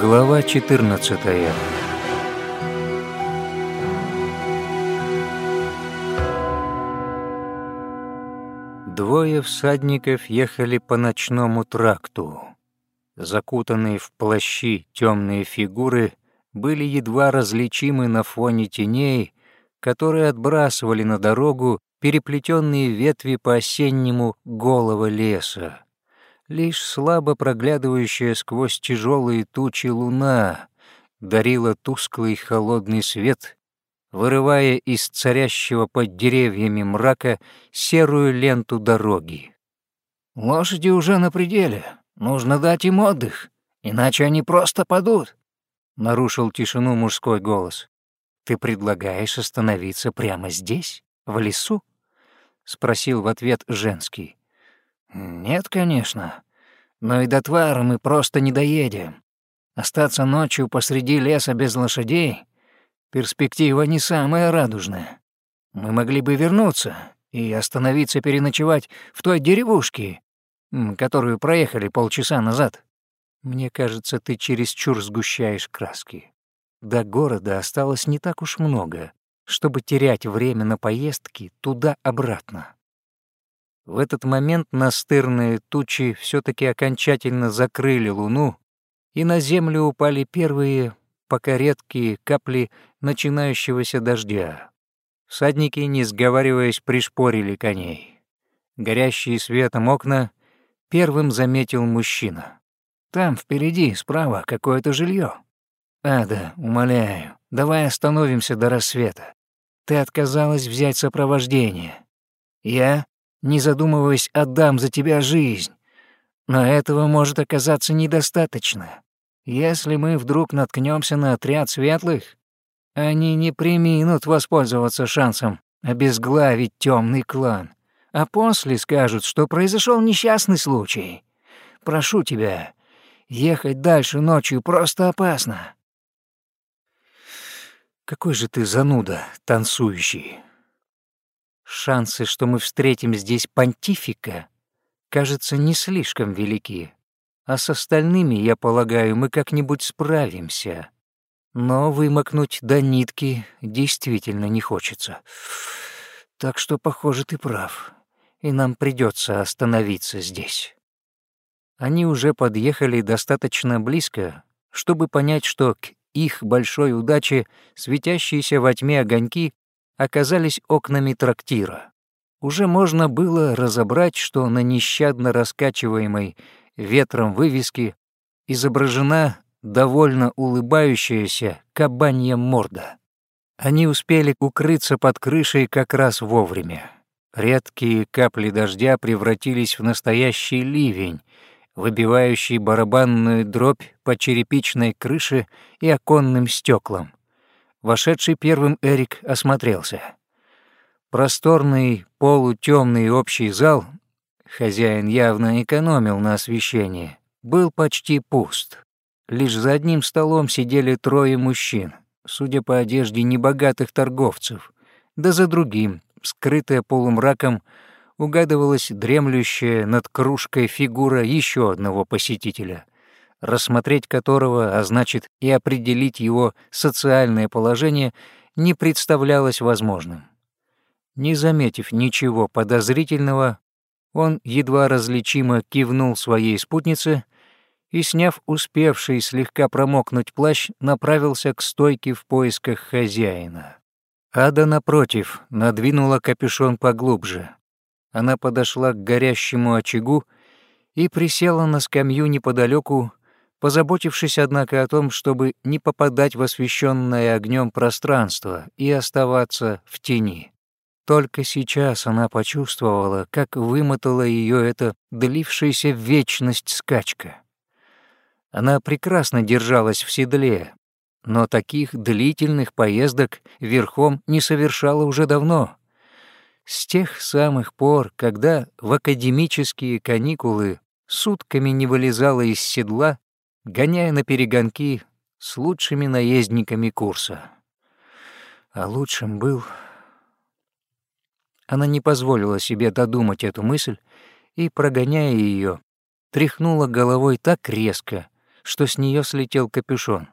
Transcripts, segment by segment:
Глава 14 Двое всадников ехали по ночному тракту. Закутанные в плащи темные фигуры были едва различимы на фоне теней, которые отбрасывали на дорогу переплетенные ветви по-осеннему голого леса. Лишь слабо проглядывающая сквозь тяжелые тучи луна дарила тусклый холодный свет, вырывая из царящего под деревьями мрака серую ленту дороги. «Лошади уже на пределе. Нужно дать им отдых, иначе они просто падут», — нарушил тишину мужской голос. «Ты предлагаешь остановиться прямо здесь, в лесу?» — спросил в ответ женский. «Нет, конечно. Но и до Твара мы просто не доедем. Остаться ночью посреди леса без лошадей — перспектива не самая радужная. Мы могли бы вернуться и остановиться переночевать в той деревушке, которую проехали полчаса назад. Мне кажется, ты чересчур сгущаешь краски. До города осталось не так уж много, чтобы терять время на поездки туда-обратно. В этот момент настырные тучи все таки окончательно закрыли луну, и на землю упали первые, пока редкие капли начинающегося дождя. Всадники, не сговариваясь, пришпорили коней. Горящие светом окна первым заметил мужчина. «Там впереди, справа, какое-то жилье. Ада, умоляю, давай остановимся до рассвета. Ты отказалась взять сопровождение. Я не задумываясь, отдам за тебя жизнь. Но этого может оказаться недостаточно. Если мы вдруг наткнемся на отряд светлых, они не приминут воспользоваться шансом обезглавить темный клан, а после скажут, что произошел несчастный случай. Прошу тебя, ехать дальше ночью просто опасно. Какой же ты зануда, танцующий. Шансы, что мы встретим здесь понтифика, кажется, не слишком велики. А с остальными, я полагаю, мы как-нибудь справимся. Но вымокнуть до нитки действительно не хочется. Так что, похоже, ты прав, и нам придется остановиться здесь. Они уже подъехали достаточно близко, чтобы понять, что к их большой удаче светящиеся во тьме огоньки оказались окнами трактира. Уже можно было разобрать, что на нещадно раскачиваемой ветром вывеске изображена довольно улыбающаяся кабанья морда. Они успели укрыться под крышей как раз вовремя. Редкие капли дождя превратились в настоящий ливень, выбивающий барабанную дробь по черепичной крыше и оконным стеклам. Вошедший первым Эрик осмотрелся. Просторный, полутемный общий зал, хозяин явно экономил на освещении, был почти пуст. Лишь за одним столом сидели трое мужчин, судя по одежде небогатых торговцев, да за другим, скрытая полумраком, угадывалась дремлющая над кружкой фигура еще одного посетителя — рассмотреть которого, а значит и определить его социальное положение, не представлялось возможным. Не заметив ничего подозрительного, он едва различимо кивнул своей спутнице и, сняв успевший слегка промокнуть плащ, направился к стойке в поисках хозяина. Ада, напротив, надвинула капюшон поглубже. Она подошла к горящему очагу и присела на скамью неподалеку, позаботившись, однако, о том, чтобы не попадать в освещенное огнем пространство и оставаться в тени. Только сейчас она почувствовала, как вымотала ее эта длившаяся вечность скачка. Она прекрасно держалась в седле, но таких длительных поездок верхом не совершала уже давно. С тех самых пор, когда в академические каникулы сутками не вылезала из седла гоняя на перегонки с лучшими наездниками курса. А лучшим был... Она не позволила себе додумать эту мысль и, прогоняя ее, тряхнула головой так резко, что с нее слетел капюшон.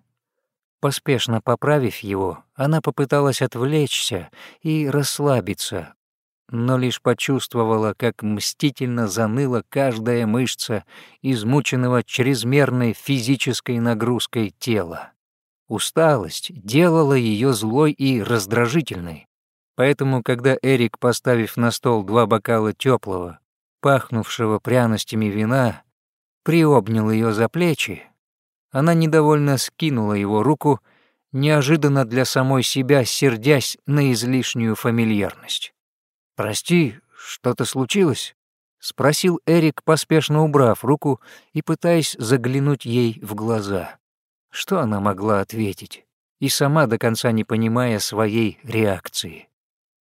Поспешно поправив его, она попыталась отвлечься и расслабиться, но лишь почувствовала, как мстительно заныла каждая мышца измученного чрезмерной физической нагрузкой тела. Усталость делала ее злой и раздражительной. Поэтому, когда Эрик, поставив на стол два бокала теплого, пахнувшего пряностями вина, приобнял ее за плечи, она недовольно скинула его руку, неожиданно для самой себя сердясь на излишнюю фамильярность. «Прости, что-то случилось?» — спросил Эрик, поспешно убрав руку и пытаясь заглянуть ей в глаза. Что она могла ответить, и сама до конца не понимая своей реакции?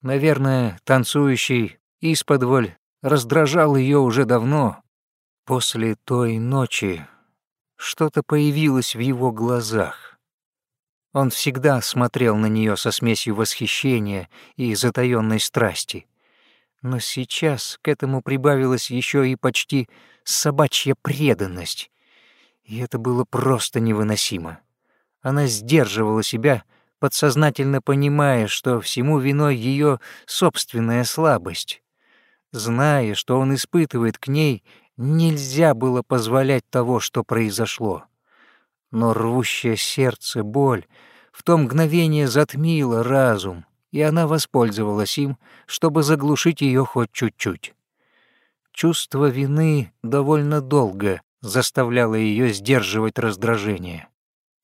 Наверное, танцующий исподволь раздражал ее уже давно. После той ночи что-то появилось в его глазах. Он всегда смотрел на нее со смесью восхищения и затаённой страсти. Но сейчас к этому прибавилась еще и почти собачья преданность, и это было просто невыносимо. Она сдерживала себя, подсознательно понимая, что всему виной ее собственная слабость. Зная, что он испытывает к ней, нельзя было позволять того, что произошло. Но рвущее сердце боль в то мгновение затмила разум, и она воспользовалась им, чтобы заглушить ее хоть чуть-чуть. Чувство вины довольно долго заставляло ее сдерживать раздражение.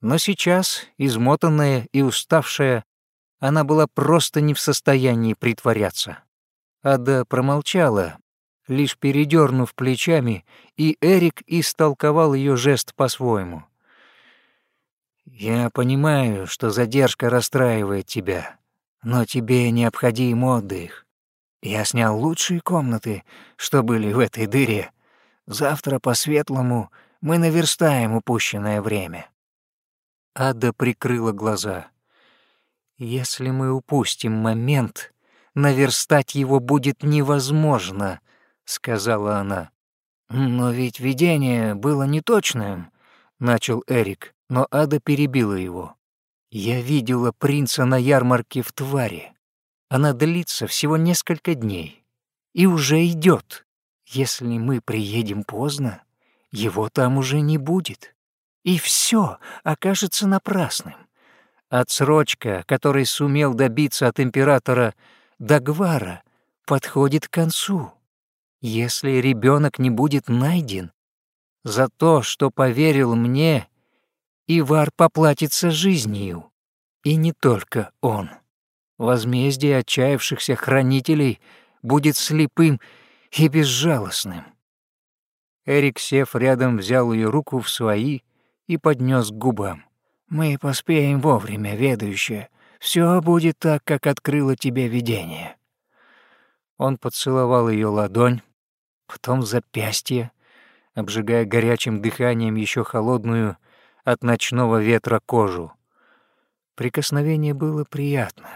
Но сейчас, измотанная и уставшая, она была просто не в состоянии притворяться. Ада промолчала, лишь передернув плечами, и Эрик истолковал ее жест по-своему. «Я понимаю, что задержка расстраивает тебя, но тебе необходим отдых. Я снял лучшие комнаты, что были в этой дыре, Завтра по-светлому мы наверстаем упущенное время». Ада прикрыла глаза. «Если мы упустим момент, наверстать его будет невозможно», — сказала она. «Но ведь видение было неточным», — начал Эрик, но Ада перебила его. «Я видела принца на ярмарке в Тваре. Она длится всего несколько дней и уже идет. Если мы приедем поздно, его там уже не будет. И все окажется напрасным. Отсрочка, которой сумел добиться от императора Дагвара, подходит к концу. Если ребенок не будет найден, за то, что поверил мне, Ивар поплатится жизнью. И не только он. Возмездие отчаявшихся хранителей будет слепым и безжалостным. Эрик, сев рядом, взял ее руку в свои и поднес к губам. «Мы поспеем вовремя, ведущая. Все будет так, как открыло тебе видение». Он поцеловал ее ладонь, потом запястье, обжигая горячим дыханием еще холодную от ночного ветра кожу. Прикосновение было приятным.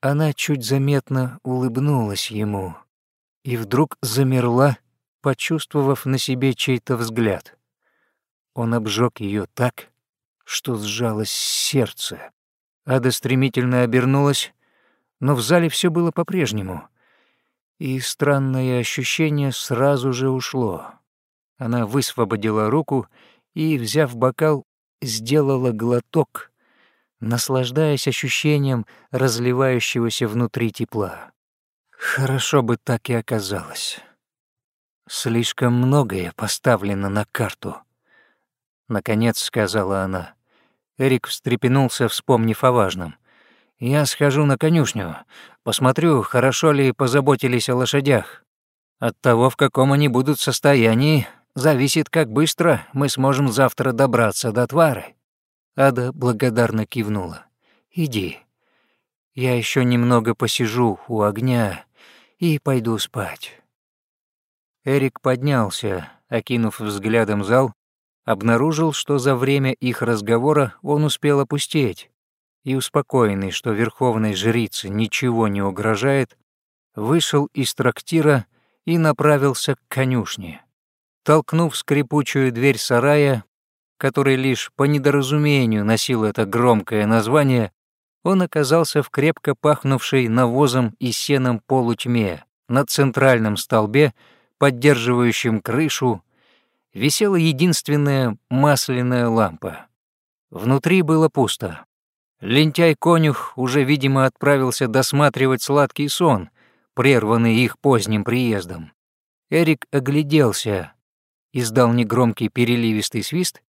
Она чуть заметно улыбнулась ему — и вдруг замерла, почувствовав на себе чей-то взгляд. Он обжег ее так, что сжалось сердце. Ада стремительно обернулась, но в зале все было по-прежнему, и странное ощущение сразу же ушло. Она высвободила руку и, взяв бокал, сделала глоток, наслаждаясь ощущением разливающегося внутри тепла. Хорошо бы так и оказалось. Слишком многое поставлено на карту. Наконец сказала она. Эрик встрепенулся, вспомнив о важном. «Я схожу на конюшню, посмотрю, хорошо ли позаботились о лошадях. От того, в каком они будут состоянии, зависит, как быстро мы сможем завтра добраться до Твары». Ада благодарно кивнула. «Иди. Я еще немного посижу у огня и пойду спать». Эрик поднялся, окинув взглядом зал, обнаружил, что за время их разговора он успел опустеть, и, успокоенный, что верховной жрице ничего не угрожает, вышел из трактира и направился к конюшне. Толкнув скрипучую дверь сарая, который лишь по недоразумению носил это громкое название, он оказался в крепко пахнувшей навозом и сеном полутьме. На центральном столбе, поддерживающем крышу, висела единственная масляная лампа. Внутри было пусто. Лентяй-конюх уже, видимо, отправился досматривать сладкий сон, прерванный их поздним приездом. Эрик огляделся, издал негромкий переливистый свист,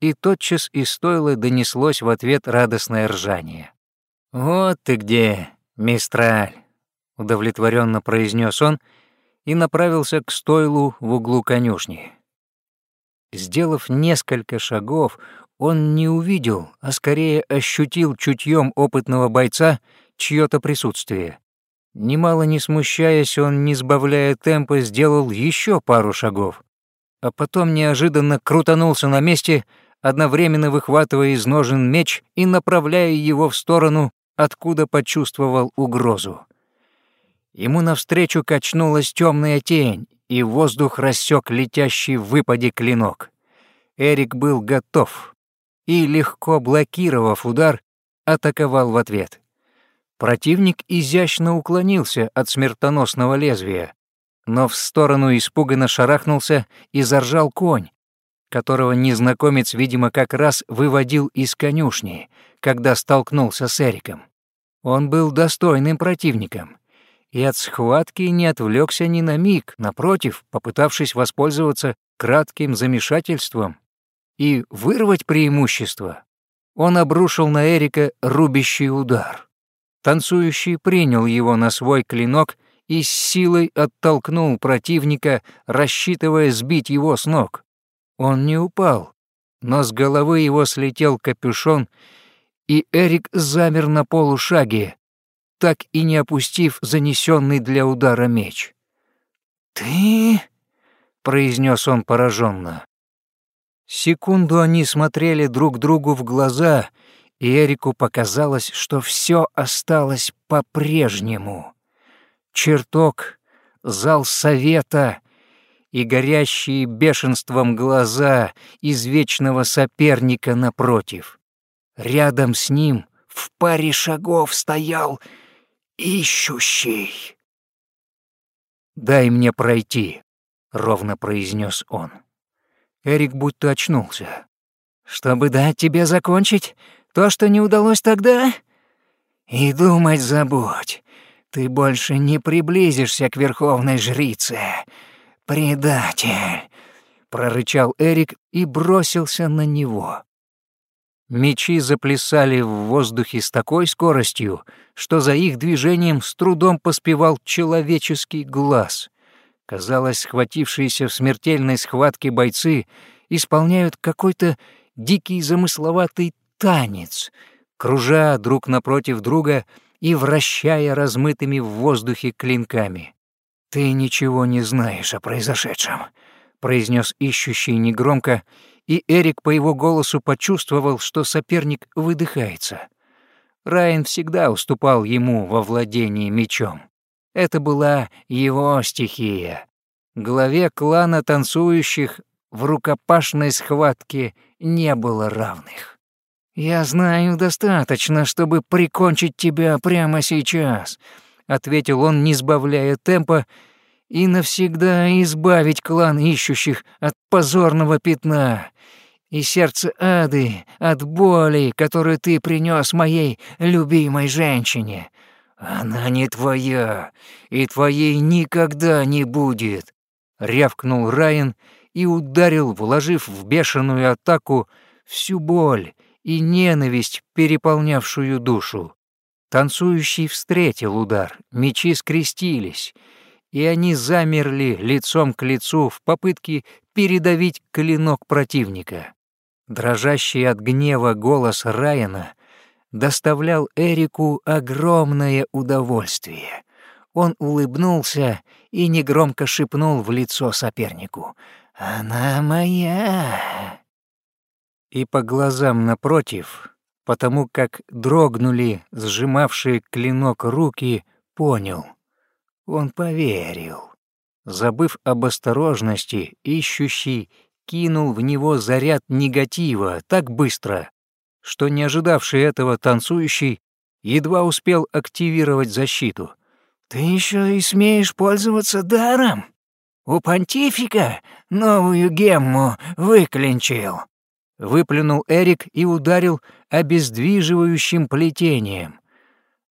и тотчас из стойла донеслось в ответ радостное ржание. «Вот ты где, мистраль!» — удовлетворенно произнес он и направился к стойлу в углу конюшни. Сделав несколько шагов, он не увидел, а скорее ощутил чутьем опытного бойца чье-то присутствие. Немало не смущаясь, он, не сбавляя темпа, сделал еще пару шагов, а потом неожиданно крутанулся на месте, одновременно выхватывая из ножен меч и направляя его в сторону, откуда почувствовал угрозу. Ему навстречу качнулась темная тень, и воздух рассек летящий в выпаде клинок. Эрик был готов и, легко блокировав удар, атаковал в ответ. Противник изящно уклонился от смертоносного лезвия, но в сторону испуганно шарахнулся и заржал конь, которого незнакомец, видимо, как раз выводил из конюшни, когда столкнулся с Эриком. Он был достойным противником и от схватки не отвлекся ни на миг, напротив, попытавшись воспользоваться кратким замешательством и вырвать преимущество, он обрушил на Эрика рубящий удар. Танцующий принял его на свой клинок и с силой оттолкнул противника, рассчитывая сбить его с ног. Он не упал, но с головы его слетел капюшон, и Эрик замер на полушаге, так и не опустив занесенный для удара меч. «Ты?» — произнес он пораженно. Секунду они смотрели друг другу в глаза, и Эрику показалось, что все осталось по-прежнему. Чертог, зал совета и горящие бешенством глаза извечного соперника напротив. Рядом с ним в паре шагов стоял ищущий. «Дай мне пройти», — ровно произнес он. Эрик будто очнулся. «Чтобы дать тебе закончить то, что не удалось тогда? И думать забудь. Ты больше не приблизишься к верховной жрице. Предатель!» Прорычал Эрик и бросился на него. Мечи заплясали в воздухе с такой скоростью, что за их движением с трудом поспевал человеческий глаз. Казалось, схватившиеся в смертельной схватке бойцы исполняют какой-то дикий замысловатый танец, кружа друг напротив друга и вращая размытыми в воздухе клинками. «Ты ничего не знаешь о произошедшем», — произнес ищущий негромко, и Эрик по его голосу почувствовал, что соперник выдыхается. Райан всегда уступал ему во владении мечом. Это была его стихия. Главе клана танцующих в рукопашной схватке не было равных. «Я знаю достаточно, чтобы прикончить тебя прямо сейчас», — ответил он, не сбавляя темпа, «и навсегда избавить клан ищущих от позорного пятна и сердце ады от боли, которую ты принес моей любимой женщине. Она не твоя, и твоей никогда не будет», — рявкнул Райан и ударил, вложив в бешеную атаку всю боль и ненависть, переполнявшую душу. Танцующий встретил удар, мечи скрестились, и они замерли лицом к лицу в попытке передавить клинок противника. Дрожащий от гнева голос Райана доставлял Эрику огромное удовольствие. Он улыбнулся и негромко шепнул в лицо сопернику. «Она моя!» И по глазам напротив, потому как дрогнули сжимавшие клинок руки, понял. Он поверил. Забыв об осторожности, ищущий кинул в него заряд негатива так быстро, что не ожидавший этого танцующий едва успел активировать защиту. «Ты еще и смеешь пользоваться даром? У понтифика новую гемму выклинчил!» Выплюнул Эрик и ударил обездвиживающим плетением.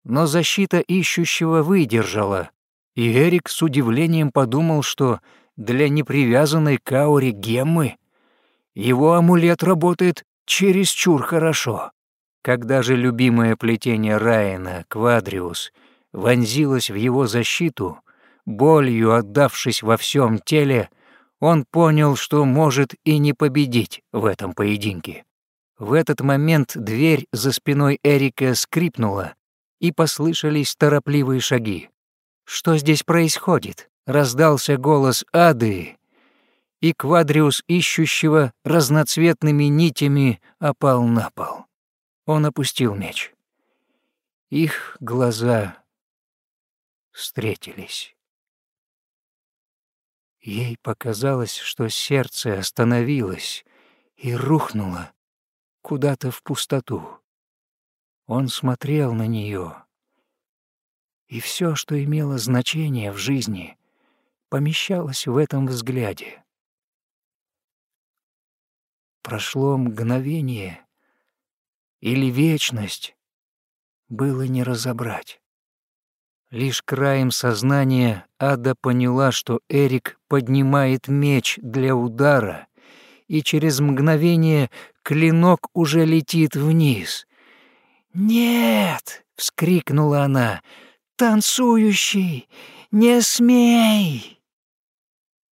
Но защита ищущего выдержала, и Эрик с удивлением подумал, что для непривязанной к ауре геммы его амулет работает чересчур хорошо. Когда же любимое плетение Райана, Квадриус, вонзилось в его защиту, болью отдавшись во всем теле, он понял, что может и не победить в этом поединке. В этот момент дверь за спиной Эрика скрипнула, и послышались торопливые шаги. «Что здесь происходит?» — раздался голос Ады, и квадриус ищущего разноцветными нитями опал на пол. Он опустил меч. Их глаза встретились. Ей показалось, что сердце остановилось и рухнуло куда-то в пустоту. Он смотрел на нее, и все, что имело значение в жизни, помещалось в этом взгляде. Прошло мгновение или вечность, было не разобрать. Лишь краем сознания Ада поняла, что Эрик поднимает меч для удара, и через мгновение клинок уже летит вниз. «Нет!» — вскрикнула она. «Танцующий! Не смей!»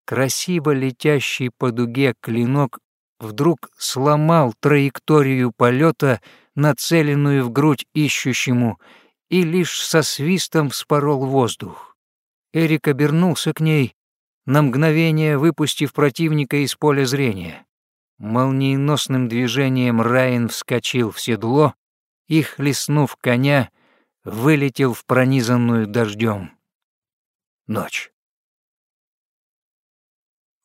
Красиво летящий по дуге клинок вдруг сломал траекторию полета, нацеленную в грудь ищущему, и лишь со свистом вспорол воздух. Эрик обернулся к ней, на мгновение выпустив противника из поля зрения. Молниеносным движением Райан вскочил в седло и, хлестнув коня, вылетел в пронизанную дождем ночь.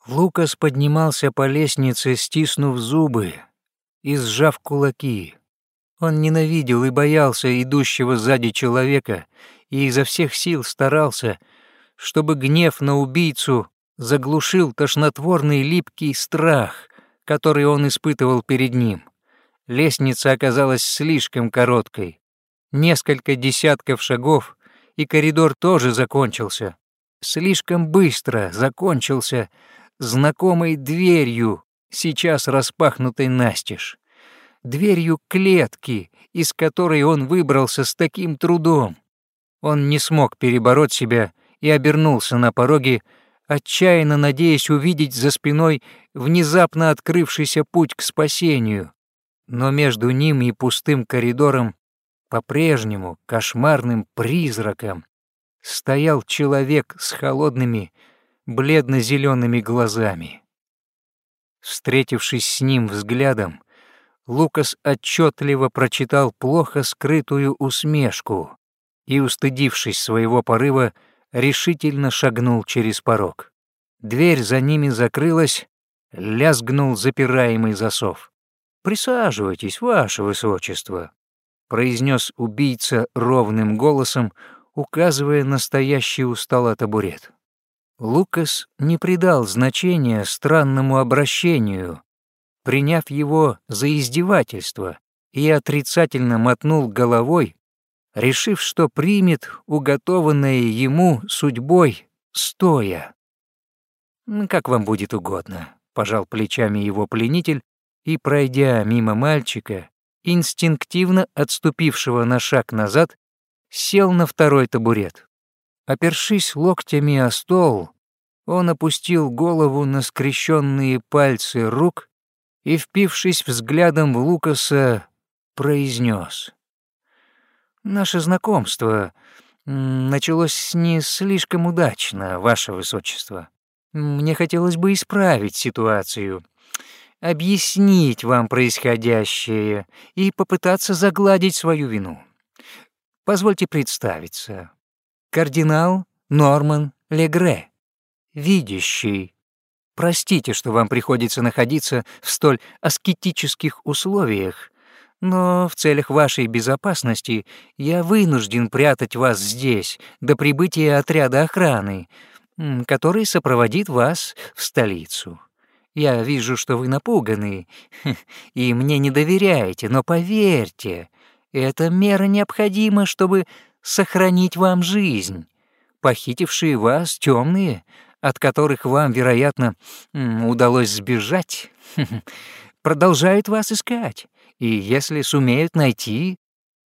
Лукас поднимался по лестнице, стиснув зубы и сжав кулаки. Он ненавидел и боялся идущего сзади человека и изо всех сил старался, чтобы гнев на убийцу заглушил тошнотворный липкий страх, который он испытывал перед ним. Лестница оказалась слишком короткой. Несколько десятков шагов, и коридор тоже закончился. Слишком быстро закончился знакомой дверью, сейчас распахнутой настежь. Дверью клетки, из которой он выбрался с таким трудом. Он не смог перебороть себя и обернулся на пороге, отчаянно надеясь увидеть за спиной внезапно открывшийся путь к спасению. Но между ним и пустым коридором, по-прежнему кошмарным призраком, стоял человек с холодными, бледно-зелеными глазами. Встретившись с ним взглядом, Лукас отчетливо прочитал плохо скрытую усмешку и, устыдившись своего порыва, решительно шагнул через порог. Дверь за ними закрылась, лязгнул запираемый засов. «Присаживайтесь, ваше высочество», — произнес убийца ровным голосом, указывая на стоящий у стола табурет. Лукас не придал значения странному обращению, приняв его за издевательство, и отрицательно мотнул головой, решив, что примет уготованное ему судьбой стоя. «Как вам будет угодно», — пожал плечами его пленитель и, пройдя мимо мальчика, инстинктивно отступившего на шаг назад, сел на второй табурет. Опершись локтями о стол, он опустил голову на скрещенные пальцы рук и, впившись взглядом в Лукаса, произнес. «Наше знакомство началось не слишком удачно, ваше высочество. Мне хотелось бы исправить ситуацию, объяснить вам происходящее и попытаться загладить свою вину. Позвольте представиться кардинал Норман Легре, видящий. Простите, что вам приходится находиться в столь аскетических условиях, но в целях вашей безопасности я вынужден прятать вас здесь до прибытия отряда охраны, который сопроводит вас в столицу. Я вижу, что вы напуганы и мне не доверяете, но поверьте, эта мера необходима, чтобы сохранить вам жизнь. Похитившие вас темные, от которых вам, вероятно, удалось сбежать, продолжают вас искать, и если сумеют найти,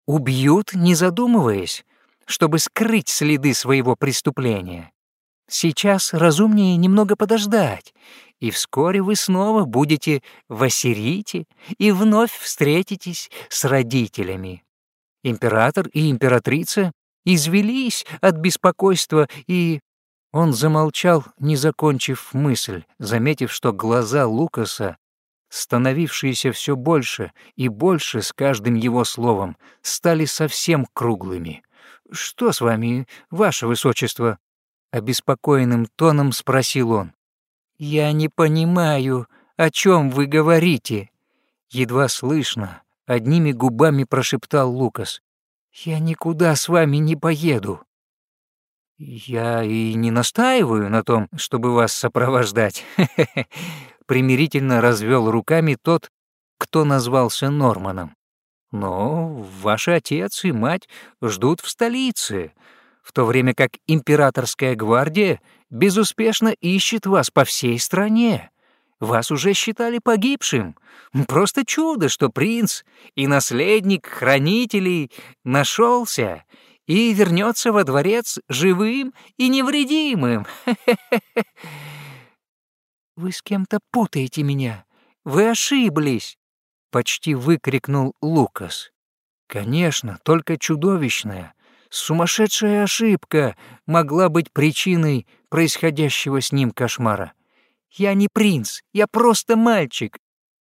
убьют, не задумываясь, чтобы скрыть следы своего преступления. Сейчас разумнее немного подождать, и вскоре вы снова будете в Ассирите и вновь встретитесь с родителями. Император и императрица извелись от беспокойства и... Он замолчал, не закончив мысль, заметив, что глаза Лукаса, становившиеся все больше и больше с каждым его словом, стали совсем круглыми. «Что с вами, ваше высочество?» Обеспокоенным тоном спросил он. «Я не понимаю, о чем вы говорите?» Едва слышно, одними губами прошептал Лукас. «Я никуда с вами не поеду». «Я и не настаиваю на том, чтобы вас сопровождать», — примирительно развел руками тот, кто назвался Норманом. «Но ваши отец и мать ждут в столице, в то время как императорская гвардия безуспешно ищет вас по всей стране. Вас уже считали погибшим. Просто чудо, что принц и наследник хранителей нашелся и вернется во дворец живым и невредимым. Вы с кем-то путаете меня. Вы ошиблись, почти выкрикнул Лукас. Конечно, только чудовищная, Сумасшедшая ошибка могла быть причиной происходящего с ним кошмара. Я не принц, я просто мальчик.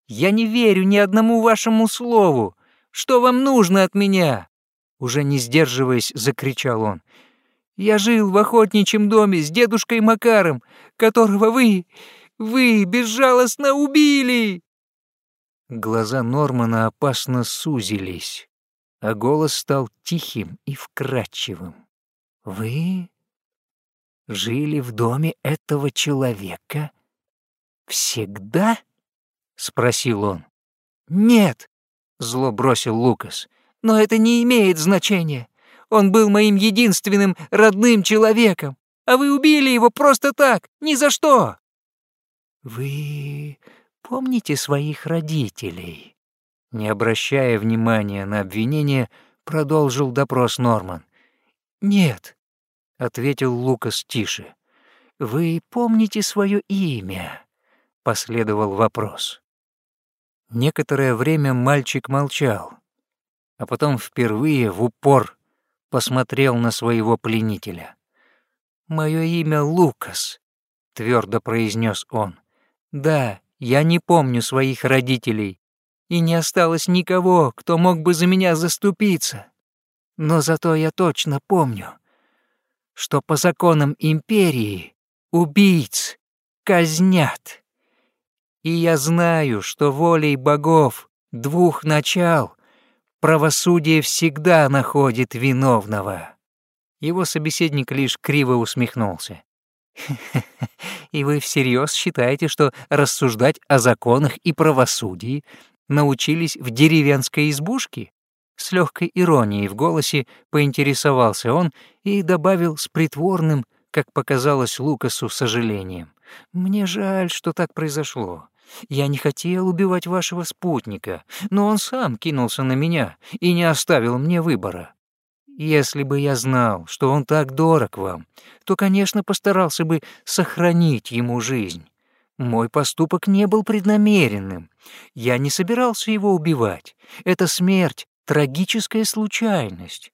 Я не верю ни одному вашему слову. Что вам нужно от меня? Уже не сдерживаясь, закричал он. Я жил в охотничьем доме с дедушкой Макаром, которого вы, вы безжалостно убили. Глаза Нормана опасно сузились а голос стал тихим и вкрадчивым. «Вы жили в доме этого человека всегда?» — спросил он. «Нет», — зло бросил Лукас, — «но это не имеет значения. Он был моим единственным родным человеком, а вы убили его просто так, ни за что». «Вы помните своих родителей?» Не обращая внимания на обвинение, продолжил допрос Норман. «Нет», — ответил Лукас тише. «Вы помните свое имя?» — последовал вопрос. Некоторое время мальчик молчал, а потом впервые в упор посмотрел на своего пленителя. «Мое имя Лукас», — твердо произнес он. «Да, я не помню своих родителей, и не осталось никого, кто мог бы за меня заступиться. Но зато я точно помню, что по законам империи убийц казнят. И я знаю, что волей богов двух начал правосудие всегда находит виновного. Его собеседник лишь криво усмехнулся. «И вы всерьез считаете, что рассуждать о законах и правосудии научились в деревенской избушке?» С легкой иронией в голосе поинтересовался он и добавил с притворным, как показалось Лукасу, сожалением. «Мне жаль, что так произошло. Я не хотел убивать вашего спутника, но он сам кинулся на меня и не оставил мне выбора. Если бы я знал, что он так дорог вам, то, конечно, постарался бы сохранить ему жизнь. Мой поступок не был преднамеренным. Я не собирался его убивать. Это смерть, трагическая случайность.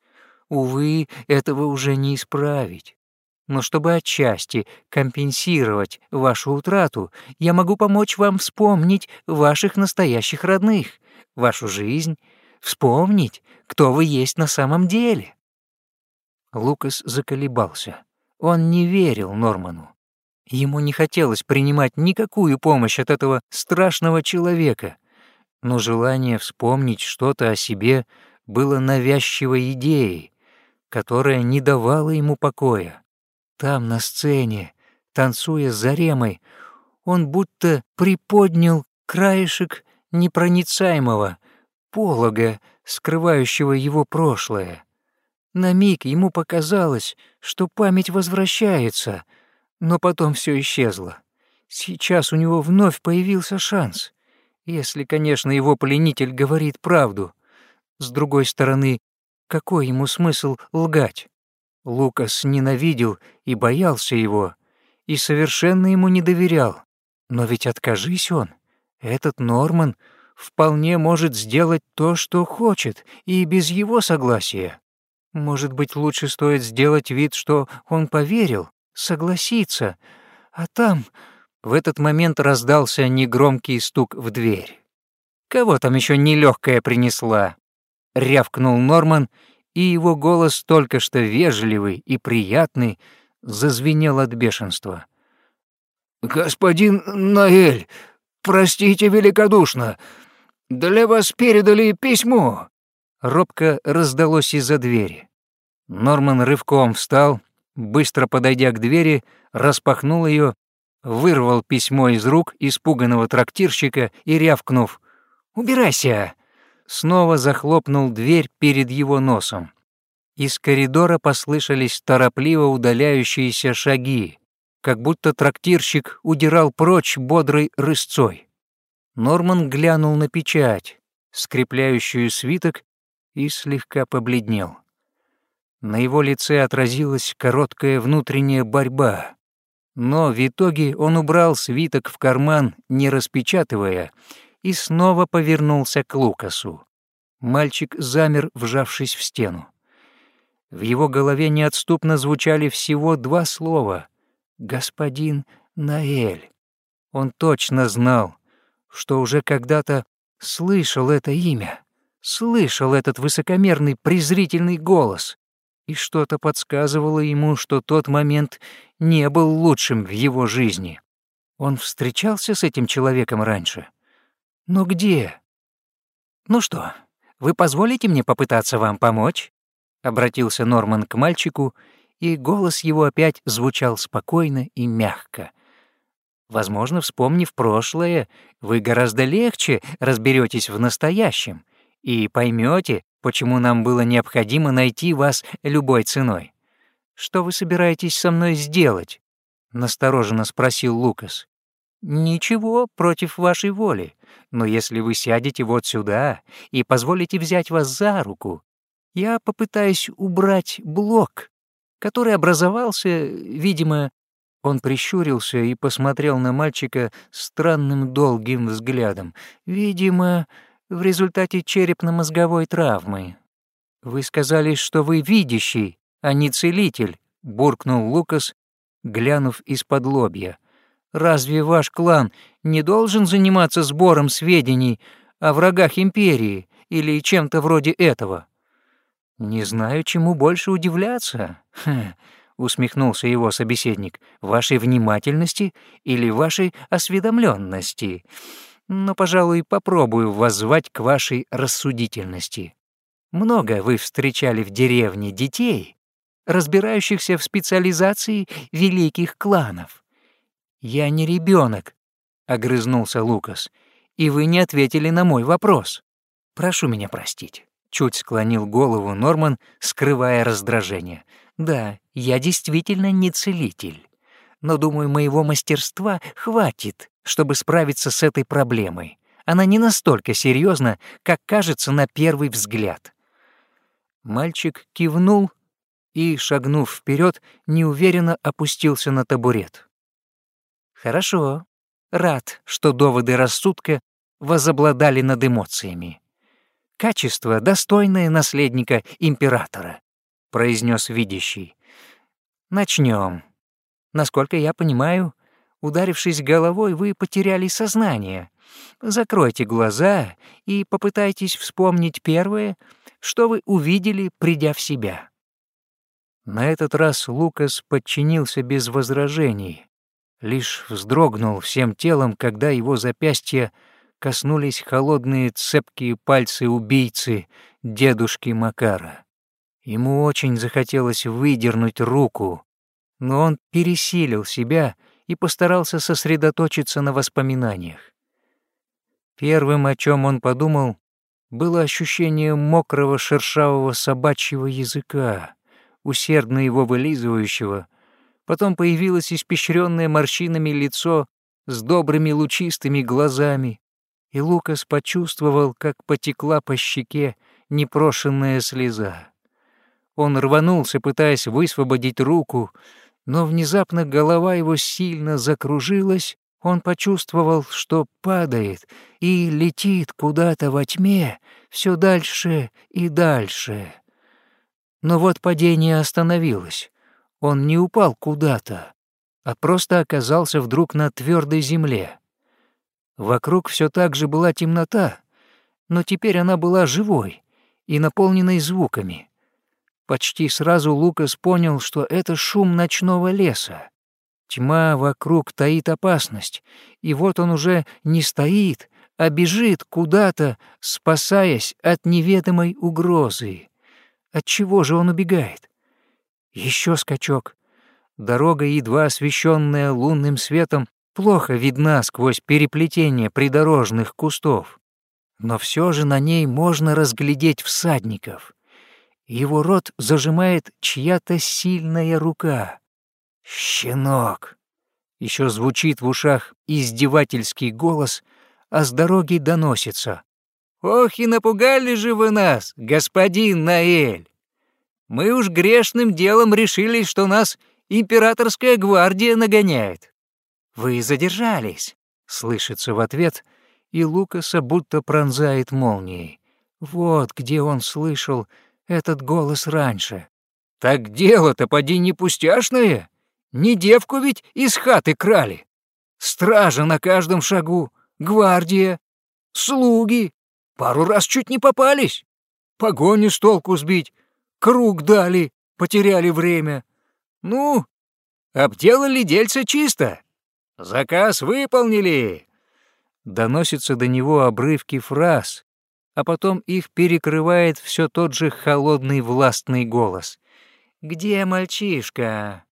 Увы, этого уже не исправить. Но чтобы отчасти компенсировать вашу утрату, я могу помочь вам вспомнить ваших настоящих родных, вашу жизнь, вспомнить, кто вы есть на самом деле. Лукас заколебался. Он не верил Норману. Ему не хотелось принимать никакую помощь от этого страшного человека, но желание вспомнить что-то о себе было навязчивой идеей, которая не давала ему покоя. Там, на сцене, танцуя с Заремой, он будто приподнял краешек непроницаемого полога, скрывающего его прошлое. На миг ему показалось, что память возвращается, но потом все исчезло. Сейчас у него вновь появился шанс, если, конечно, его пленитель говорит правду. С другой стороны, какой ему смысл лгать? Лукас ненавидел и боялся его, и совершенно ему не доверял. Но ведь откажись он, этот Норман вполне может сделать то, что хочет, и без его согласия. Может быть, лучше стоит сделать вид, что он поверил, согласиться, а там... В этот момент раздался негромкий стук в дверь. «Кого там еще нелегкая принесла?» — рявкнул Норман, и его голос, только что вежливый и приятный, зазвенел от бешенства. «Господин Наэль, простите великодушно, для вас передали письмо!» Робко раздалось из-за двери. Норман рывком встал, быстро подойдя к двери, распахнул ее, вырвал письмо из рук испуганного трактирщика и, рявкнув «Убирайся!», снова захлопнул дверь перед его носом. Из коридора послышались торопливо удаляющиеся шаги, как будто трактирщик удирал прочь бодрой рысцой. Норман глянул на печать, скрепляющую свиток, и слегка побледнел. На его лице отразилась короткая внутренняя борьба, но в итоге он убрал свиток в карман, не распечатывая, и снова повернулся к Лукасу. Мальчик замер, вжавшись в стену. В его голове неотступно звучали всего два слова господин Наэль. Он точно знал, что уже когда-то слышал это имя, слышал этот высокомерный презрительный голос, и что-то подсказывало ему, что тот момент не был лучшим в его жизни. Он встречался с этим человеком раньше. Но где? «Ну что, вы позволите мне попытаться вам помочь?» — обратился Норман к мальчику, и голос его опять звучал спокойно и мягко. Возможно, вспомнив прошлое, вы гораздо легче разберетесь в настоящем и поймете, почему нам было необходимо найти вас любой ценой. Что вы собираетесь со мной сделать? настороженно спросил Лукас. Ничего против вашей воли, но если вы сядете вот сюда и позволите взять вас за руку, я попытаюсь убрать блок, который образовался, видимо, он прищурился и посмотрел на мальчика странным долгим взглядом. Видимо, в результате черепно-мозговой травмы. Вы сказали, что вы видящий, а не целитель, буркнул Лукас, глянув из-под лобья. Разве ваш клан не должен заниматься сбором сведений о врагах империи или чем-то вроде этого? «Не знаю, чему больше удивляться», хм, усмехнулся его собеседник, «вашей внимательности или вашей осведомленности. Но, пожалуй, попробую воззвать к вашей рассудительности. Много вы встречали в деревне детей, разбирающихся в специализации великих кланов. Я не ребенок, огрызнулся Лукас, и вы не ответили на мой вопрос. Прошу меня простить. Чуть склонил голову Норман, скрывая раздражение. «Да, я действительно не целитель. Но, думаю, моего мастерства хватит, чтобы справиться с этой проблемой. Она не настолько серьезна, как кажется на первый взгляд». Мальчик кивнул и, шагнув вперед, неуверенно опустился на табурет. «Хорошо. Рад, что доводы рассудка возобладали над эмоциями качество, достойное наследника императора», — произнес видящий. Начнем. Насколько я понимаю, ударившись головой, вы потеряли сознание. Закройте глаза и попытайтесь вспомнить первое, что вы увидели, придя в себя». На этот раз Лукас подчинился без возражений, лишь вздрогнул всем телом, когда его запястья коснулись холодные цепкие пальцы убийцы, дедушки Макара. Ему очень захотелось выдернуть руку, но он пересилил себя и постарался сосредоточиться на воспоминаниях. Первым, о чем он подумал, было ощущение мокрого шершавого собачьего языка, усердно его вылизывающего. Потом появилось испещренное морщинами лицо с добрыми лучистыми глазами, и Лукас почувствовал, как потекла по щеке непрошенная слеза. Он рванулся, пытаясь высвободить руку, но внезапно голова его сильно закружилась, он почувствовал, что падает и летит куда-то во тьме все дальше и дальше. Но вот падение остановилось. Он не упал куда-то, а просто оказался вдруг на твердой земле. Вокруг все так же была темнота, но теперь она была живой и наполненной звуками. Почти сразу Лукас понял, что это шум ночного леса. Тьма вокруг таит опасность, и вот он уже не стоит, а бежит куда-то, спасаясь от неведомой угрозы. От чего же он убегает? Еще скачок. Дорога, едва освещенная лунным светом, плохо видна сквозь переплетение придорожных кустов. Но все же на ней можно разглядеть всадников. Его рот зажимает чья-то сильная рука. «Щенок!» Еще звучит в ушах издевательский голос, а с дороги доносится. «Ох и напугали же вы нас, господин Наэль! Мы уж грешным делом решили, что нас императорская гвардия нагоняет. Вы задержались!» — слышится в ответ, и Лукаса будто пронзает молнией. Вот где он слышал этот голос раньше. «Так дело-то поди не пустяшное!» Не девку ведь из хаты крали. Стража на каждом шагу, гвардия, слуги. Пару раз чуть не попались. Погоню с толку сбить, круг дали, потеряли время. Ну, обделали дельца чисто. Заказ выполнили. Доносятся до него обрывки фраз, а потом их перекрывает все тот же холодный властный голос. «Где мальчишка?»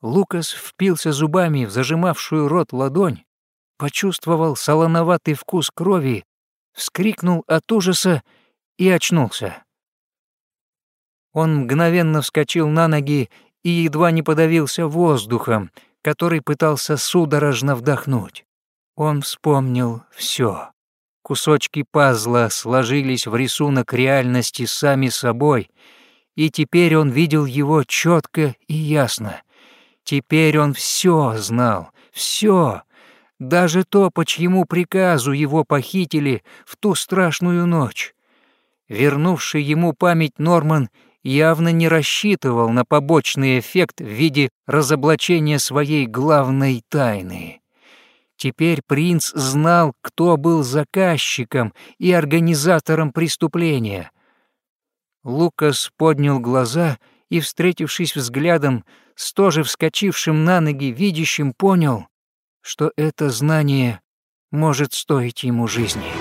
Лукас впился зубами в зажимавшую рот ладонь, почувствовал солоноватый вкус крови, вскрикнул от ужаса и очнулся. Он мгновенно вскочил на ноги и едва не подавился воздухом, который пытался судорожно вдохнуть. Он вспомнил все. Кусочки пазла сложились в рисунок реальности сами собой, и теперь он видел его четко и ясно — Теперь он все знал, все, даже то, по чьему приказу его похитили в ту страшную ночь. Вернувший ему память Норман явно не рассчитывал на побочный эффект в виде разоблачения своей главной тайны. Теперь принц знал, кто был заказчиком и организатором преступления. Лукас поднял глаза и, встретившись взглядом с тоже вскочившим на ноги видящим, понял, что это знание может стоить ему жизни.